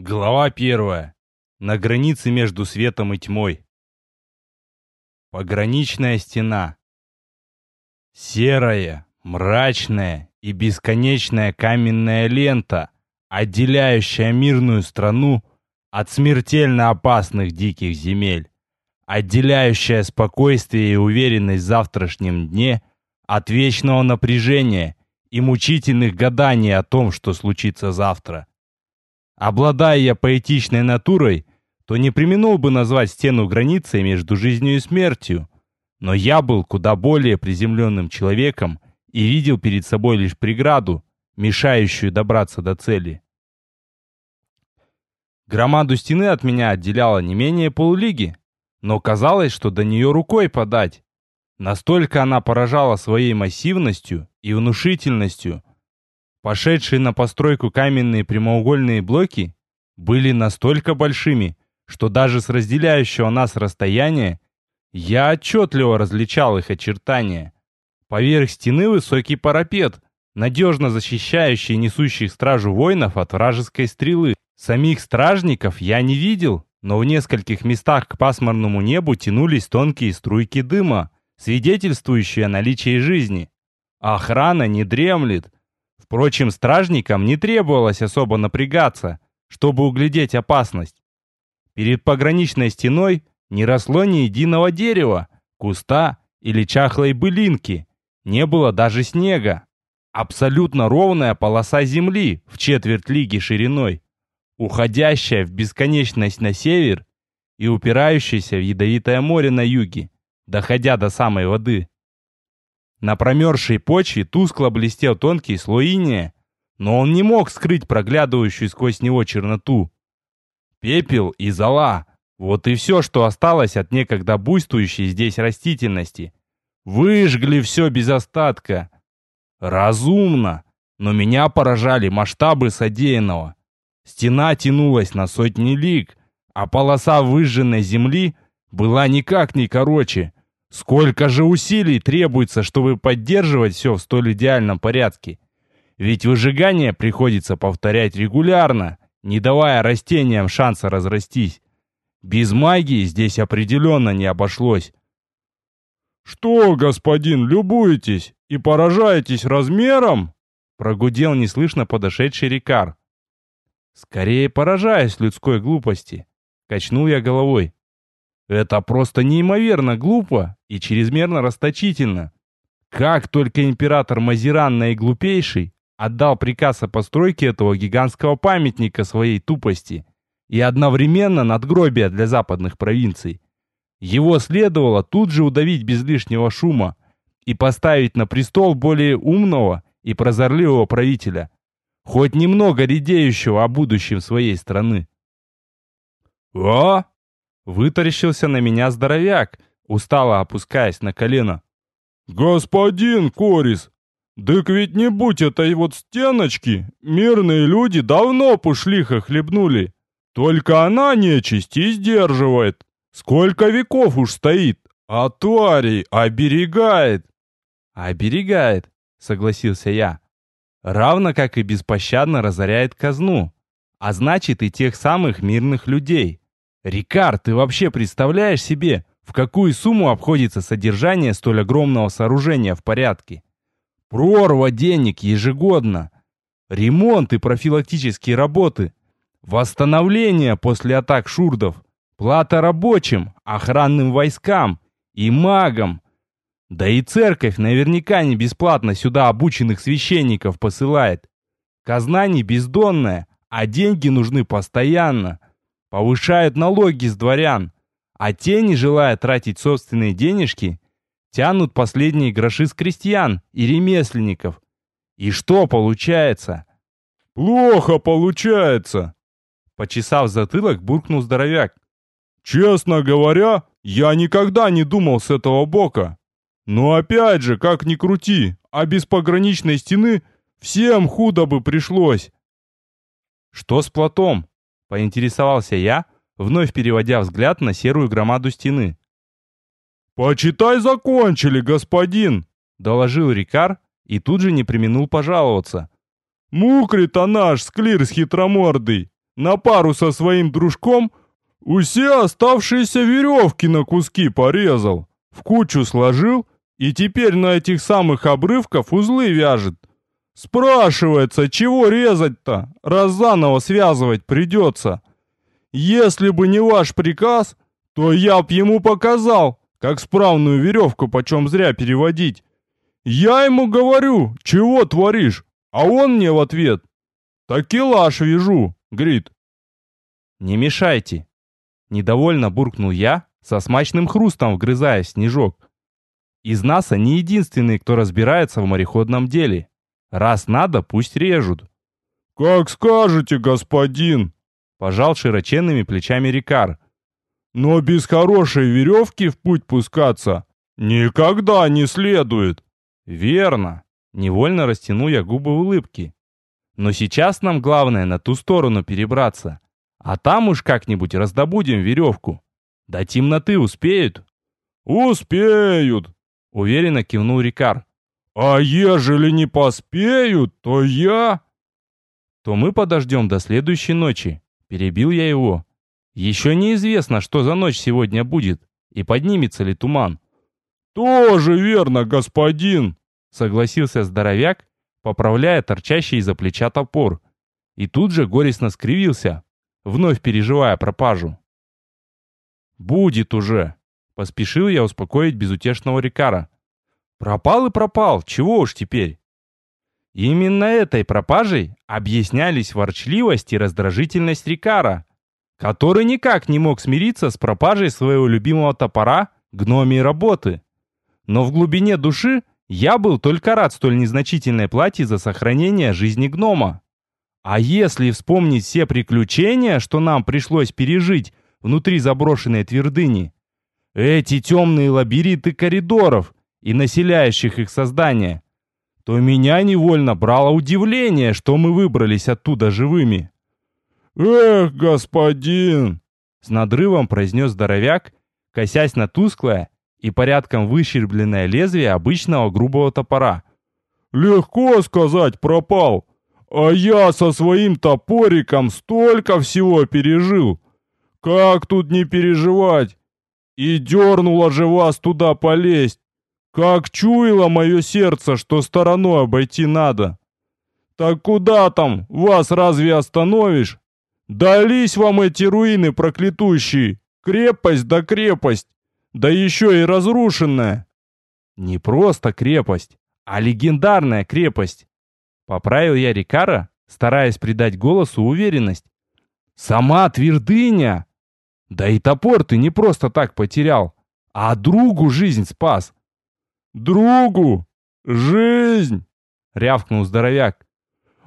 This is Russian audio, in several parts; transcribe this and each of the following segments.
Глава первая. На границе между светом и тьмой. Пограничная стена. Серая, мрачная и бесконечная каменная лента, отделяющая мирную страну от смертельно опасных диких земель, отделяющая спокойствие и уверенность в завтрашнем дне от вечного напряжения и мучительных гаданий о том, что случится завтра. Обладая я поэтичной натурой, то не применул бы назвать стену границей между жизнью и смертью. Но я был куда более приземленным человеком и видел перед собой лишь преграду, мешающую добраться до цели. Громаду стены от меня отделяло не менее полулиги, но казалось, что до нее рукой подать. Настолько она поражала своей массивностью и внушительностью, Пошедшие на постройку каменные прямоугольные блоки были настолько большими, что даже с разделяющего нас расстояния я отчетливо различал их очертания. Поверх стены высокий парапет, надежно защищающий несущих стражу воинов от вражеской стрелы. Самих стражников я не видел, но в нескольких местах к пасмурному небу тянулись тонкие струйки дыма, свидетельствующие о наличии жизни. Охрана не дремлет, Впрочем, стражникам не требовалось особо напрягаться, чтобы углядеть опасность. Перед пограничной стеной не росло ни единого дерева, куста или чахлой былинки. Не было даже снега. Абсолютно ровная полоса земли в четверть лиги шириной, уходящая в бесконечность на север и упирающаяся в ядовитое море на юге, доходя до самой воды. На промерзшей почве тускло блестел тонкий слой иния, но он не мог скрыть проглядывающую сквозь него черноту. Пепел и зола — вот и все, что осталось от некогда буйствующей здесь растительности. Выжгли все без остатка. Разумно, но меня поражали масштабы содеянного. Стена тянулась на сотни лиг, а полоса выжженной земли была никак не короче — Сколько же усилий требуется, чтобы поддерживать все в столь идеальном порядке? Ведь выжигание приходится повторять регулярно, не давая растениям шанса разрастись. Без магии здесь определенно не обошлось. «Что, господин, любуетесь и поражаетесь размером?» Прогудел неслышно подошедший Рикар. «Скорее поражаюсь людской глупости», — качнул я головой. Это просто неимоверно глупо и чрезмерно расточительно. Как только император Мазиран наиглупейший отдал приказ о постройке этого гигантского памятника своей тупости и одновременно надгробия для западных провинций. Его следовало тут же удавить без лишнего шума и поставить на престол более умного и прозорливого правителя, хоть немного редеющего о будущем своей страны. «А?» Вытаращился на меня здоровяк, устало опускаясь на колено. «Господин Корис, дык ведь не будь этой вот стеночки, мирные люди давно пушлиха хлебнули. Только она нечисть и сдерживает. Сколько веков уж стоит, а тварей оберегает». «Оберегает», — согласился я. «Равно как и беспощадно разоряет казну, а значит и тех самых мирных людей». «Рикард, ты вообще представляешь себе, в какую сумму обходится содержание столь огромного сооружения в порядке? Прорва денег ежегодно, ремонт и профилактические работы, восстановление после атак шурдов, плата рабочим, охранным войскам и магам. Да и церковь наверняка не бесплатно сюда обученных священников посылает. Казна не бездонная, а деньги нужны постоянно. Повышают налоги с дворян, а те, не желая тратить собственные денежки, тянут последние гроши с крестьян и ремесленников. И что получается? Плохо получается, почесав затылок, буркнул здоровяк. Честно говоря, я никогда не думал с этого бока. Но опять же, как ни крути, а без пограничной стены всем худо бы пришлось. Что с платом? Поинтересовался я, вновь переводя взгляд на серую громаду стены. «Почитай, закончили, господин!» — доложил Рикар и тут же не применул пожаловаться. «Мукрит-то наш, склир с хитромордый! на пару со своим дружком усе оставшиеся веревки на куски порезал, в кучу сложил и теперь на этих самых обрывков узлы вяжет. Спрашивается, чего резать-то, раз заново связывать придется. Если бы не ваш приказ, то я б ему показал, как справную веревку почем зря переводить. Я ему говорю, чего творишь, а он мне в ответ. Такелаж вяжу, говорит. Не мешайте. Недовольно буркнул я, со смачным хрустом вгрызая снежок. Из нас они единственные, кто разбирается в мореходном деле. Раз надо, пусть режут. «Как скажете, господин!» Пожал широченными плечами Рикар. «Но без хорошей веревки в путь пускаться никогда не следует!» «Верно!» Невольно растяну я губы улыбки. «Но сейчас нам главное на ту сторону перебраться, а там уж как-нибудь раздобудем веревку. До темноты успеют?» «Успеют!» Уверенно кивнул Рикар. «А ежели не поспеют, то я...» «То мы подождем до следующей ночи», — перебил я его. «Еще неизвестно, что за ночь сегодня будет, и поднимется ли туман». «Тоже верно, господин», — согласился здоровяк, поправляя торчащий из-за плеча топор. И тут же горестно скривился, вновь переживая пропажу. «Будет уже», — поспешил я успокоить безутешного Рикара. Пропал и пропал, чего уж теперь. Именно этой пропажей объяснялись ворчливость и раздражительность Рикара, который никак не мог смириться с пропажей своего любимого топора гномии работы. Но в глубине души я был только рад столь незначительной плате за сохранение жизни гнома. А если вспомнить все приключения, что нам пришлось пережить внутри заброшенной твердыни, эти темные лабиринты коридоров, и населяющих их создания, то меня невольно брало удивление, что мы выбрались оттуда живыми. «Эх, господин!» — с надрывом произнес здоровяк, косясь на тусклое и порядком выщербленное лезвие обычного грубого топора. «Легко сказать пропал, а я со своим топориком столько всего пережил. Как тут не переживать? И дернуло же вас туда полезть. Как чуяло мое сердце, что стороной обойти надо. Так куда там, вас разве остановишь? Дались вам эти руины проклятущие, крепость да крепость, да еще и разрушенная. Не просто крепость, а легендарная крепость. Поправил я Рикара, стараясь придать голосу уверенность. Сама твердыня! Да и топор ты не просто так потерял, а другу жизнь спас. «Другу! Жизнь!» — рявкнул здоровяк.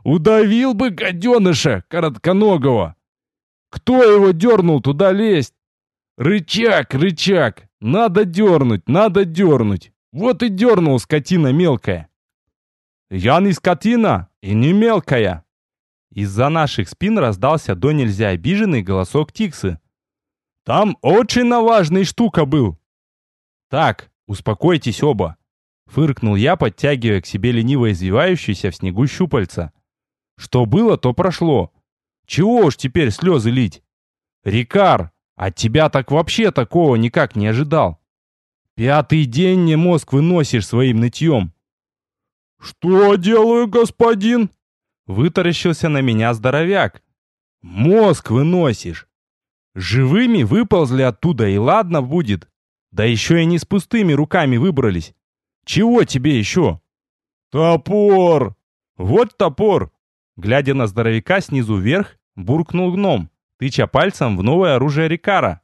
«Удавил бы гаденыша коротконогого! Кто его дернул туда лезть? Рычаг, рычаг! Надо дернуть, надо дернуть! Вот и дернул скотина мелкая!» «Я не скотина и не мелкая!» Из-за наших спин раздался до нельзя обиженный голосок Тиксы. «Там очень важная штука был!» «Так, «Успокойтесь оба!» Фыркнул я, подтягивая к себе лениво извивающийся в снегу щупальца. «Что было, то прошло. Чего уж теперь слезы лить? Рикар, от тебя так вообще такого никак не ожидал. Пятый день мне мозг выносишь своим нытьем». «Что делаю, господин?» Вытаращился на меня здоровяк. «Мозг выносишь. Живыми выползли оттуда, и ладно будет. Да еще и не с пустыми руками выбрались. Чего тебе еще? Топор! Вот топор! Глядя на здоровяка снизу вверх, буркнул гном, тыча пальцем в новое оружие Рикара.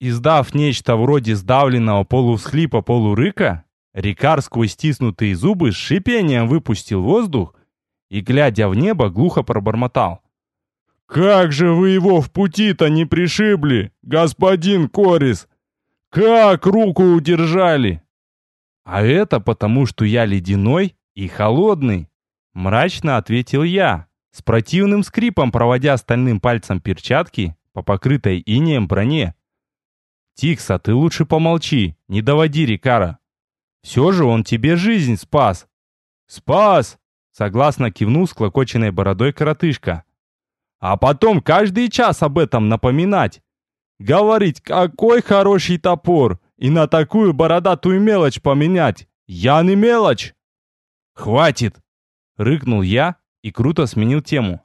Издав нечто вроде сдавленного полувсхлипа полурыка, Рикар сквозь стиснутые зубы с шипением выпустил воздух и, глядя в небо, глухо пробормотал. «Как же вы его в пути-то не пришибли, господин Корис! Как руку удержали? А это потому, что я ледяной и холодный, мрачно ответил я, с противным скрипом проводя стальным пальцем перчатки по покрытой инеем броне. Тикса, ты лучше помолчи, не доводи Рикара. Все же он тебе жизнь спас. Спас! Согласно кивнул с клокоченной бородой коротышка. а потом каждый час об этом напоминать. Говорить, какой хороший топор, и на такую бородатую мелочь поменять. Я не мелочь. Хватит, рыкнул я и круто сменил тему.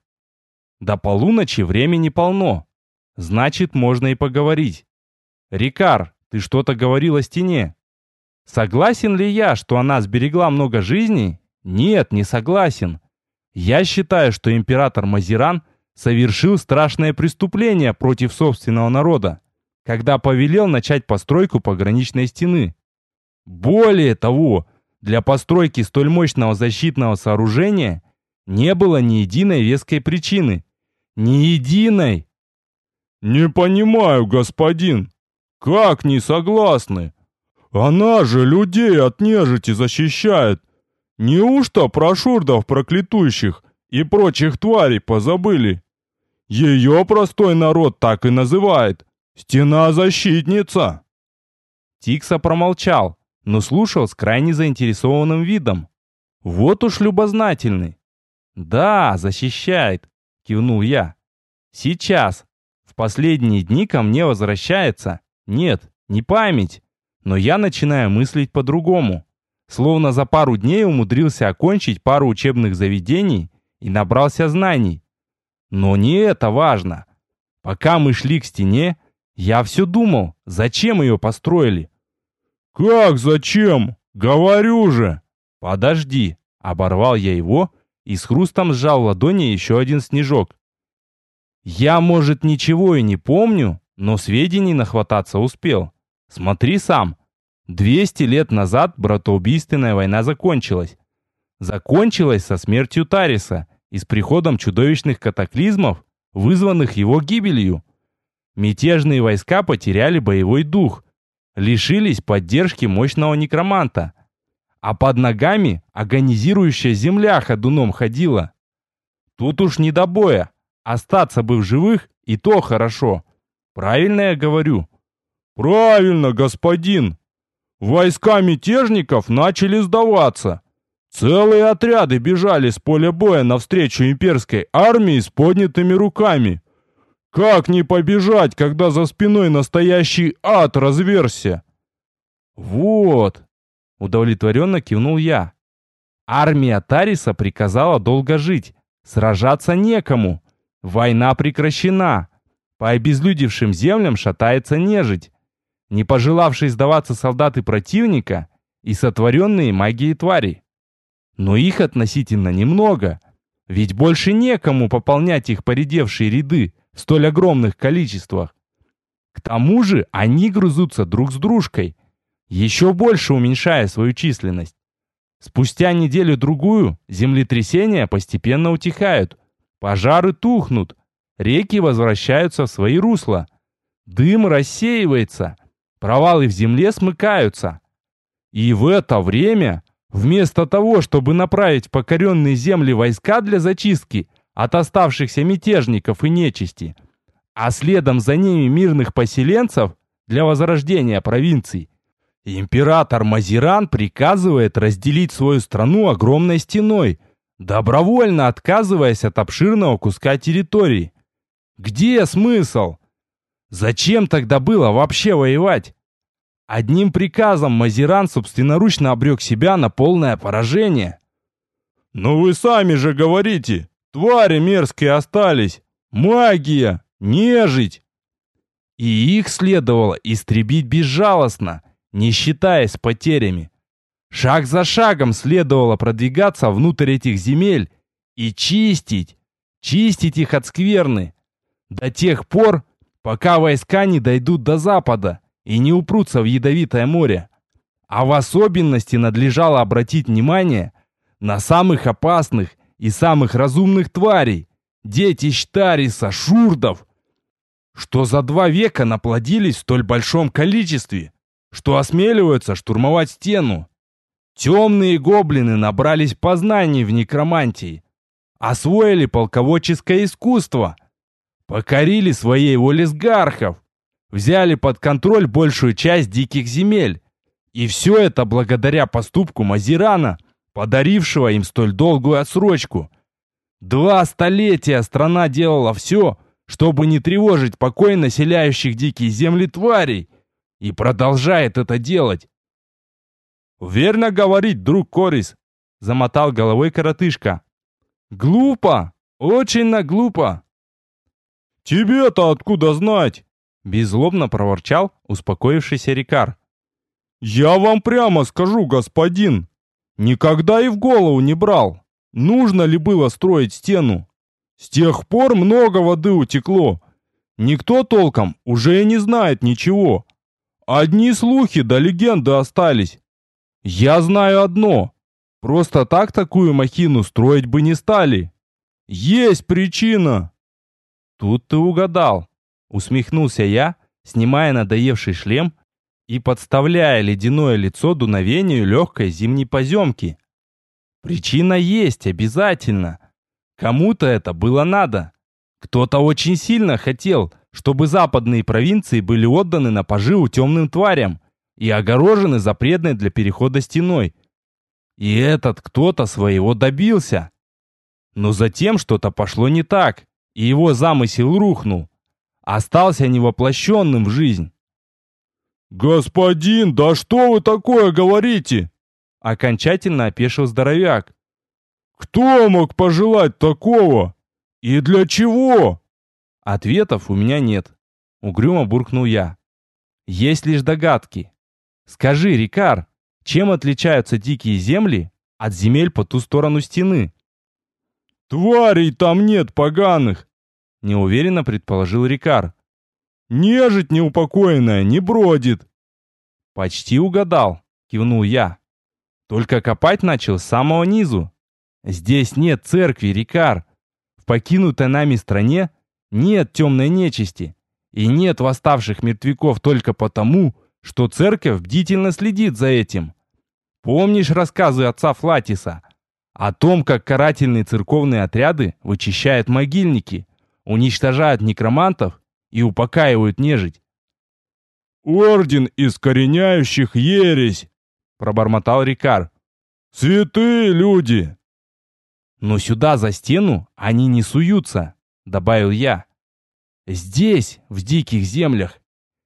До полуночи времени полно. Значит, можно и поговорить. Рикар, ты что-то говорил о стене. Согласен ли я, что она сберегла много жизней? Нет, не согласен. Я считаю, что император Мазиран совершил страшное преступление против собственного народа, когда повелел начать постройку пограничной стены. Более того, для постройки столь мощного защитного сооружения не было ни единой веской причины. Ни единой! «Не понимаю, господин, как не согласны? Она же людей от нежити защищает. Неужто про шурдов проклятущих и прочих тварей позабыли? Ее простой народ так и называет. Стена-защитница. Тикса промолчал, но слушал с крайне заинтересованным видом. Вот уж любознательный. «Да, защищает», — кивнул я. «Сейчас. В последние дни ко мне возвращается. Нет, не память, но я начинаю мыслить по-другому. Словно за пару дней умудрился окончить пару учебных заведений и набрался знаний. Но не это важно. Пока мы шли к стене, я все думал, зачем ее построили. «Как зачем? Говорю же!» «Подожди!» — оборвал я его и с хрустом сжал в ладони еще один снежок. «Я, может, ничего и не помню, но сведений нахвататься успел. Смотри сам. 200 лет назад братоубийственная война закончилась. Закончилась со смертью Тариса и с приходом чудовищных катаклизмов, вызванных его гибелью. Мятежные войска потеряли боевой дух, лишились поддержки мощного некроманта, а под ногами агонизирующая земля ходуном ходила. Тут уж не до боя, остаться бы в живых и то хорошо. Правильно я говорю? Правильно, господин. Войска мятежников начали сдаваться. Целые отряды бежали с поля боя навстречу имперской армии с поднятыми руками. Как не побежать, когда за спиной настоящий ад разверся? Вот, удовлетворенно кивнул я. Армия Тариса приказала долго жить, сражаться некому. Война прекращена. По обезлюдевшим землям шатается нежить. Не пожелавшие сдаваться солдаты противника и сотворенные магией твари. Но их относительно немного, ведь больше некому пополнять их поредевшие ряды в столь огромных количествах. К тому же они грызутся друг с дружкой, еще больше уменьшая свою численность. Спустя неделю-другую землетрясения постепенно утихают, пожары тухнут, Реки возвращаются в свои русла. Дым рассеивается. Провалы в земле смыкаются. И в это время, вместо того, чтобы направить покоренные земли войска для зачистки от оставшихся мятежников и нечисти, а следом за ними мирных поселенцев для возрождения провинций, император Мазиран приказывает разделить свою страну огромной стеной, добровольно отказываясь от обширного куска территории. Где смысл? Зачем тогда было вообще воевать? Одним приказом Мазиран собственноручно обрек себя на полное поражение. «Но вы сами же говорите, твари мерзкие остались, магия, нежить!» И их следовало истребить безжалостно, не считаясь потерями. Шаг за шагом следовало продвигаться внутрь этих земель и чистить, чистить их от скверны, до тех пор, пока войска не дойдут до запада и не упрутся в ядовитое море. А в особенности надлежало обратить внимание на самых опасных и самых разумных тварей, детищ Тариса, шурдов, что за два века наплодились в столь большом количестве, что осмеливаются штурмовать стену. Темные гоблины набрались познаний в некромантии, освоили полководческое искусство – покорили своей волей сгархов, взяли под контроль большую часть диких земель. И все это благодаря поступку Мазирана, подарившего им столь долгую отсрочку. Два столетия страна делала все, чтобы не тревожить покой населяющих дикие земли тварей, и продолжает это делать. «Верно говорит друг Корис», — замотал головой коротышка. «Глупо, очень на глупо». «Тебе-то откуда знать?» — беззлобно проворчал успокоившийся Рикар. «Я вам прямо скажу, господин, никогда и в голову не брал, нужно ли было строить стену. С тех пор много воды утекло. Никто толком уже и не знает ничего. Одни слухи да легенды остались. Я знаю одно. Просто так такую махину строить бы не стали. Есть причина. Тут ты угадал. Усмехнулся я, снимая надоевший шлем и подставляя ледяное лицо дуновению легкой зимней поземки. Причина есть, обязательно. Кому-то это было надо. Кто-то очень сильно хотел, чтобы западные провинции были отданы на поживу темным тварям и огорожены запретной для перехода стеной. И этот кто-то своего добился. Но затем что-то пошло не так, и его замысел рухнул. Остался невоплощенным в жизнь. «Господин, да что вы такое говорите?» Окончательно опешил здоровяк. «Кто мог пожелать такого? И для чего?» Ответов у меня нет. Угрюмо буркнул я. Есть лишь догадки. Скажи, Рикар, чем отличаются дикие земли от земель по ту сторону стены? Тварей там нет поганых, неуверенно предположил Рикар. Нежить неупокоенная не бродит. Почти угадал, кивнул я. Только копать начал с самого низу. Здесь нет церкви, Рикар. В покинутой нами стране нет темной нечисти. И нет восставших мертвяков только потому, что церковь бдительно следит за этим. Помнишь рассказы отца Флатиса о том, как карательные церковные отряды вычищают могильники, уничтожают некромантов и упокаивают нежить. «Орден искореняющих ересь!» — пробормотал Рикар. «Святые люди!» «Но сюда, за стену, они не суются», — добавил я. «Здесь, в диких землях,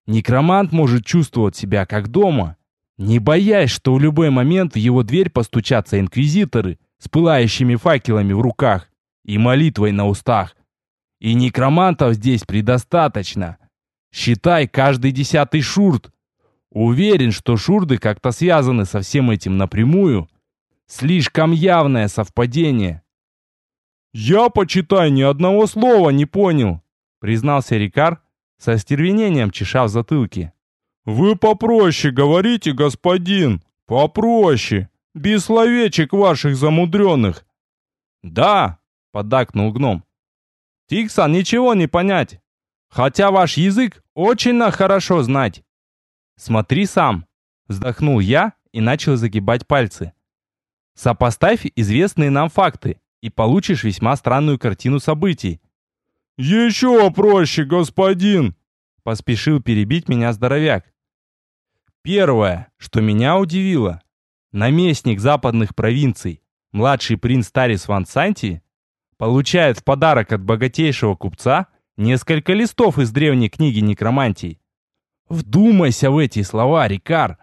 некромант может чувствовать себя как дома, не боясь, что в любой момент в его дверь постучатся инквизиторы с пылающими факелами в руках и молитвой на устах. И некромантов здесь предостаточно. Считай каждый десятый шурт. Уверен, что шурды как-то связаны со всем этим напрямую. Слишком явное совпадение. «Я, почитай, ни одного слова не понял», признался Рикар, со стервенением чеша в затылке. «Вы попроще говорите, господин, попроще, без словечек ваших замудренных». «Да», — поддакнул гном, Тикса ничего не понять. Хотя ваш язык очень хорошо знать. Смотри сам. Вздохнул я и начал загибать пальцы. Сопоставь известные нам факты и получишь весьма странную картину событий. «Еще проще, господин!» Поспешил перебить меня здоровяк. Первое, что меня удивило. Наместник западных провинций, младший принц Тарис Ван Санти, получает в подарок от богатейшего купца несколько листов из древней книги некромантии. Вдумайся в эти слова, Рикар.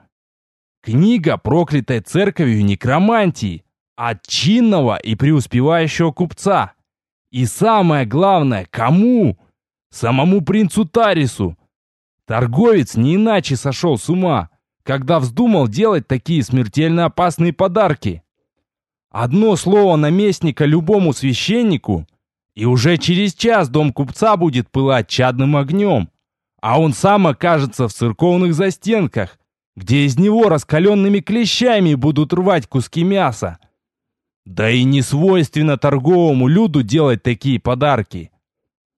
Книга проклятой церковью некромантии от чинного и преуспевающего купца. И самое главное, кому? Самому принцу Тарису. Торговец не иначе сошел с ума, когда вздумал делать такие смертельно опасные подарки. Одно слово наместника любому священнику, и уже через час дом купца будет пылать чадным огнем, а он сам окажется в церковных застенках, где из него раскаленными клещами будут рвать куски мяса. Да и не свойственно торговому люду делать такие подарки.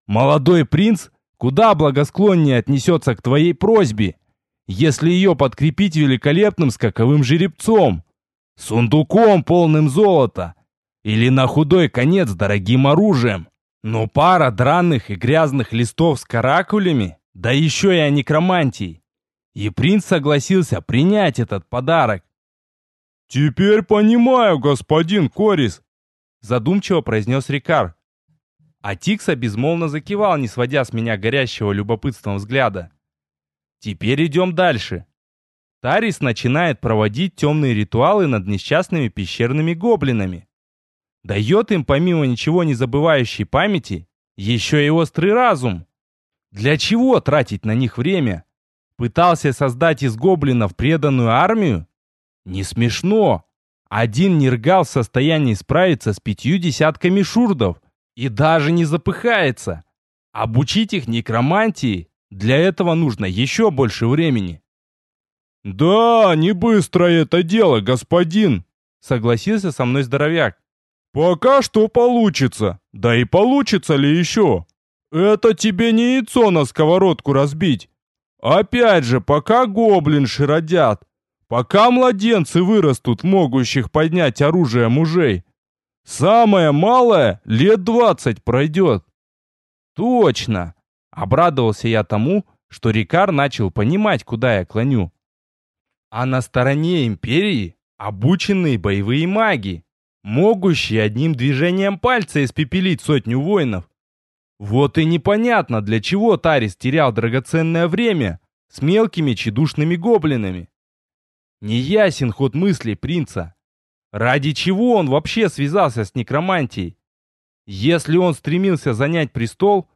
Молодой принц куда благосклоннее отнесется к твоей просьбе, если ее подкрепить великолепным скаковым жеребцом сундуком полным золота или на худой конец дорогим оружием. Но пара драных и грязных листов с каракулями, да еще и о некромантии. И принц согласился принять этот подарок. «Теперь понимаю, господин Корис», задумчиво произнес Рикар. А Тикса безмолвно закивал, не сводя с меня горящего любопытством взгляда. Теперь идем дальше. Тарис начинает проводить темные ритуалы над несчастными пещерными гоблинами. Дает им, помимо ничего не забывающей памяти, еще и острый разум. Для чего тратить на них время? Пытался создать из гоблинов преданную армию? Не смешно. Один нергал в состоянии справиться с пятью десятками шурдов и даже не запыхается. Обучить их некромантии для этого нужно еще больше времени. «Да, не быстро это дело, господин!» Согласился со мной здоровяк. «Пока что получится. Да и получится ли еще? Это тебе не яйцо на сковородку разбить. Опять же, пока гоблинши родят, пока младенцы вырастут, могущих поднять оружие мужей, самое малое лет двадцать пройдет». «Точно!» Обрадовался я тому, что Рикар начал понимать, куда я клоню. А на стороне Империи обученные боевые маги, могущие одним движением пальца испепелить сотню воинов. Вот и непонятно, для чего Тарис терял драгоценное время с мелкими чедушными гоблинами. Неясен ход мыслей принца. Ради чего он вообще связался с некромантией? Если он стремился занять престол,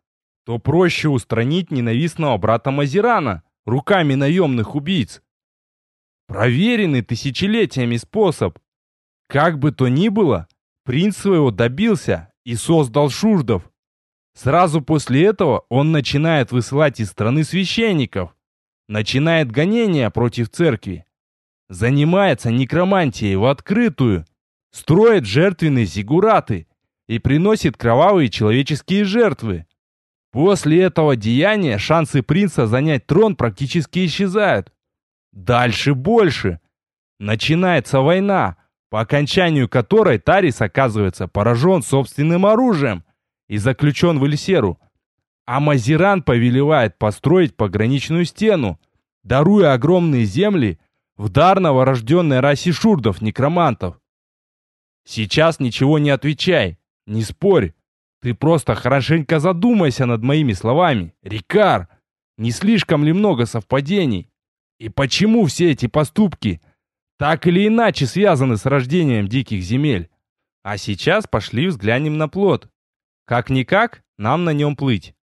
то проще устранить ненавистного брата Мазирана руками наемных убийц. Проверенный тысячелетиями способ. Как бы то ни было, принц своего добился и создал шурдов. Сразу после этого он начинает высылать из страны священников, начинает гонения против церкви, занимается некромантией в открытую, строит жертвенные зигураты и приносит кровавые человеческие жертвы. После этого деяния шансы принца занять трон практически исчезают. Дальше больше. Начинается война, по окончанию которой Тарис оказывается поражен собственным оружием и заключен в Эльсеру. А Мазиран повелевает построить пограничную стену, даруя огромные земли в дар новорожденной расе шурдов-некромантов. Сейчас ничего не отвечай, не спорь. Ты просто хорошенько задумайся над моими словами. Рикар, не слишком ли много совпадений? И почему все эти поступки так или иначе связаны с рождением диких земель? А сейчас пошли взглянем на плод. Как-никак, нам на нем плыть.